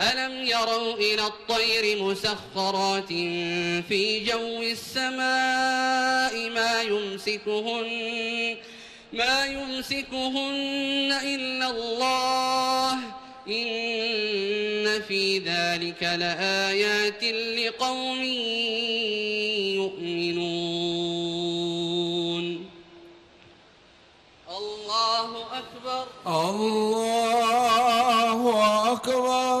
ألم يروا إلى الطير مسخرات في جو السماء ما يمسكهن ما يمسكهن إلا الله إن في ذلك لآيات لقوم يؤمنون. الله أكبر. الله أكبر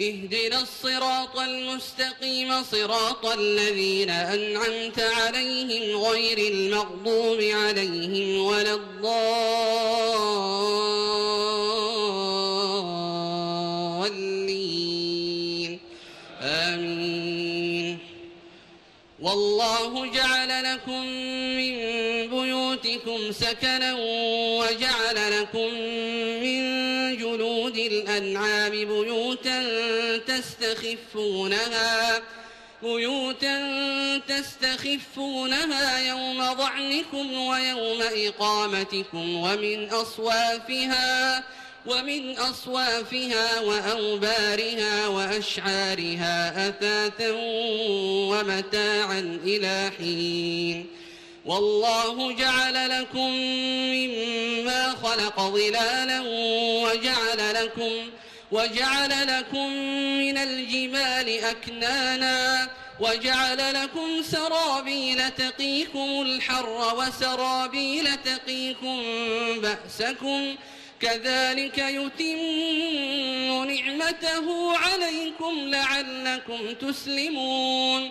اهدنا الصراط المستقيم صراط الذين أنعمت عليهم غير المغضوب عليهم ولا الضالين. آمين. والله جعل لكم من بيوتكم سكنا وجعل لكم من جلود الأنعام بيوتا تستخفونها بيوتا تستخفونها يوم ضعنكم ويوم إقامتكم ومن أصوافها ومن أصوافها وأوبارها وأشعارها أثاثا ومتاعا إلى حين. والله جعل لكم مما خلق ظلالا وجعل لكم وجعل لكم من الجبال أكنانا وجعل لكم سرابيل تقيكم الحر وسرابيل تقيكم بأسكم كذلك يتم نعمته عليكم لعلكم تسلمون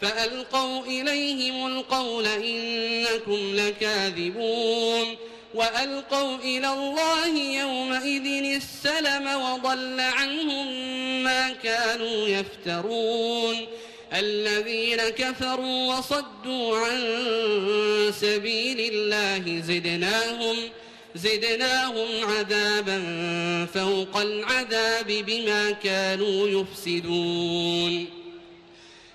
فألقوا إليهم القول إنكم لكاذبون وألقوا إلى الله يومئذ السلم وضل عنهم ما كانوا يفترون الذين كفروا وصدوا عن سبيل الله زدناهم زدناهم عذابا فوق العذاب بما كانوا يفسدون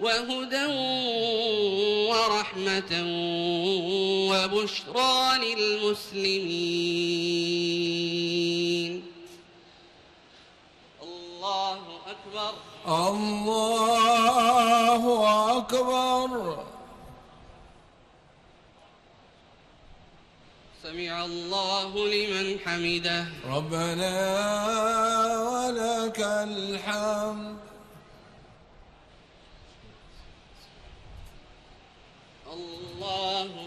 وهدى ورحمة وبشرى للمسلمين. الله أكبر. الله أكبر. سمع الله لمن حمده. ربنا ولك الحمد الله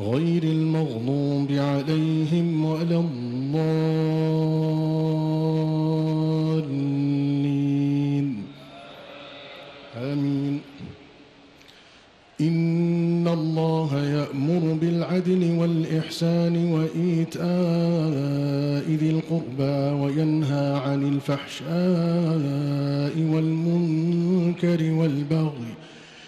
غير المغضوب عليهم ولا الضالين. آمين. إن بالعدل والإحسان وإيتاء ذي القربى وينهى عن الفحشاء والمنكر والبغي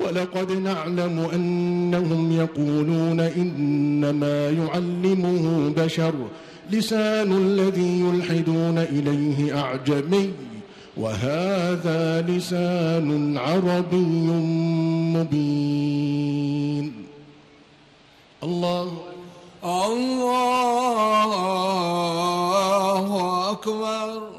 ولقد نعلم أنهم يقولون إنما يعلمه بشر لسان الذي يلحدون إليه أعجمي وهذا لسان عربي مبين. الله الله أكبر.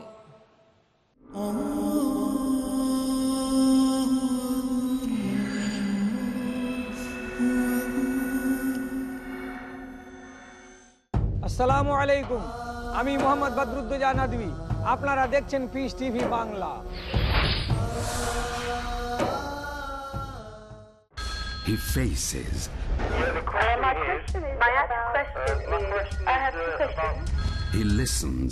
আসসালামু আলাইকুম আমি মোহাম্মদ বদরুদ্দোজা নদী আপনারা দেখছেন Peace TV Bangla He faces, My question is my question is I have two questions. he listens,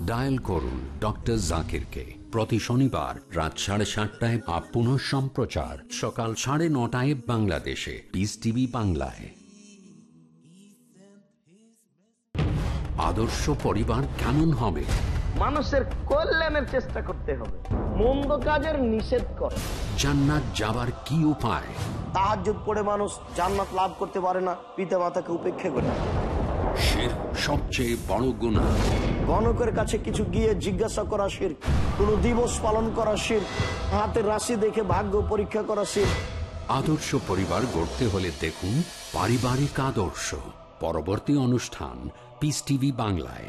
Korun Dr. Zakir K. প্রতি শনিবার রাত সাড়ে সাতটায় আপ পুনঃ সম্প্রচার সকাল সাড়ে নটায় বাংলাদেশে। পিস টিভি বাংলায়। আদর্শ পরিবার কেমন হবে? মানুষের কল্যাণের চেষ্টা করতে হবে। মন্দ কাজের নিষেধ করে। জান্নাত যাবার কি উপায়? তাহাজ্জুদ পড়ে মানুষ জান্নাত লাভ করতে পারে না পিতা মাতাকে উপেক্ষা করে। শির সবচেয়ে বড় গুণা। গণকের কাছে কিছু গিয়ে জিজ্ঞাসা করা শির কোন দিবস পালন করা শির হাতের রাশি দেখে ভাগ্য পরীক্ষা করা শির। আদর্শ পরিবার গড়তে হলে দেখুন পারিবারিক আদর্শ। পরবর্তী অনুষ্ঠান পিস টিভি বাংলায়।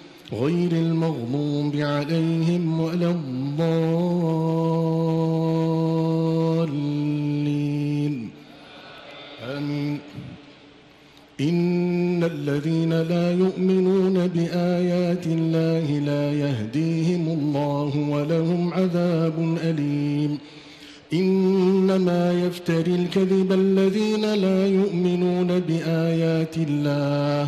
غير المغضوب عليهم ولا الضالين. آمين. إن الذين لا يؤمنون بآيات الله لا يهديهم الله ولهم عذاب أليم. إنما يفتري الكذب الذين لا يؤمنون بآيات الله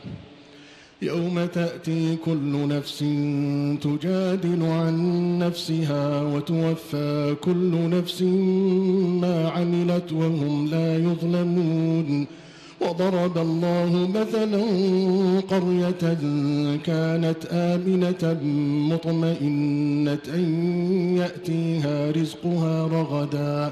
يوم تأتي كل نفس تجادل عن نفسها وتوفى كل نفس ما عملت وهم لا يظلمون وضرب الله مثلا قرية كانت آمنة مطمئنة يأتيها رزقها رغدا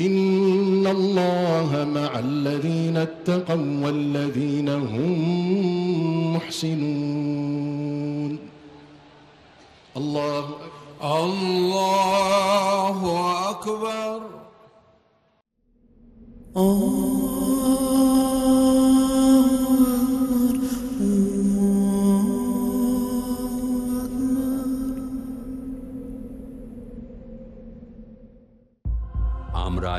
إن الله مع الذين اتقوا والذين هم محسنون. الله أكبر. الله أكبر. الله أكبر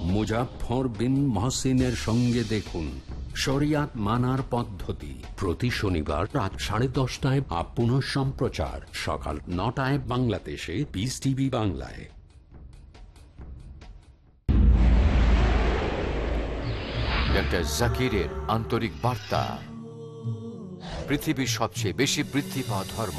মুজাফর বিন মহসিনের সঙ্গে দেখুন শরিয়াত মানার পদ্ধতি। প্রতি শনিবার রাত সাড়ে দশটায় বা পুনঃ সম্প্রচার। সকাল নটায় বাংলাদেশে পিস টিভি বাংলায়। ডক্টর জাকিরের আন্তরিক বার্তা। পৃথিবীর সবচেয়ে বেশি বৃদ্ধি পাওয়া ধর্ম।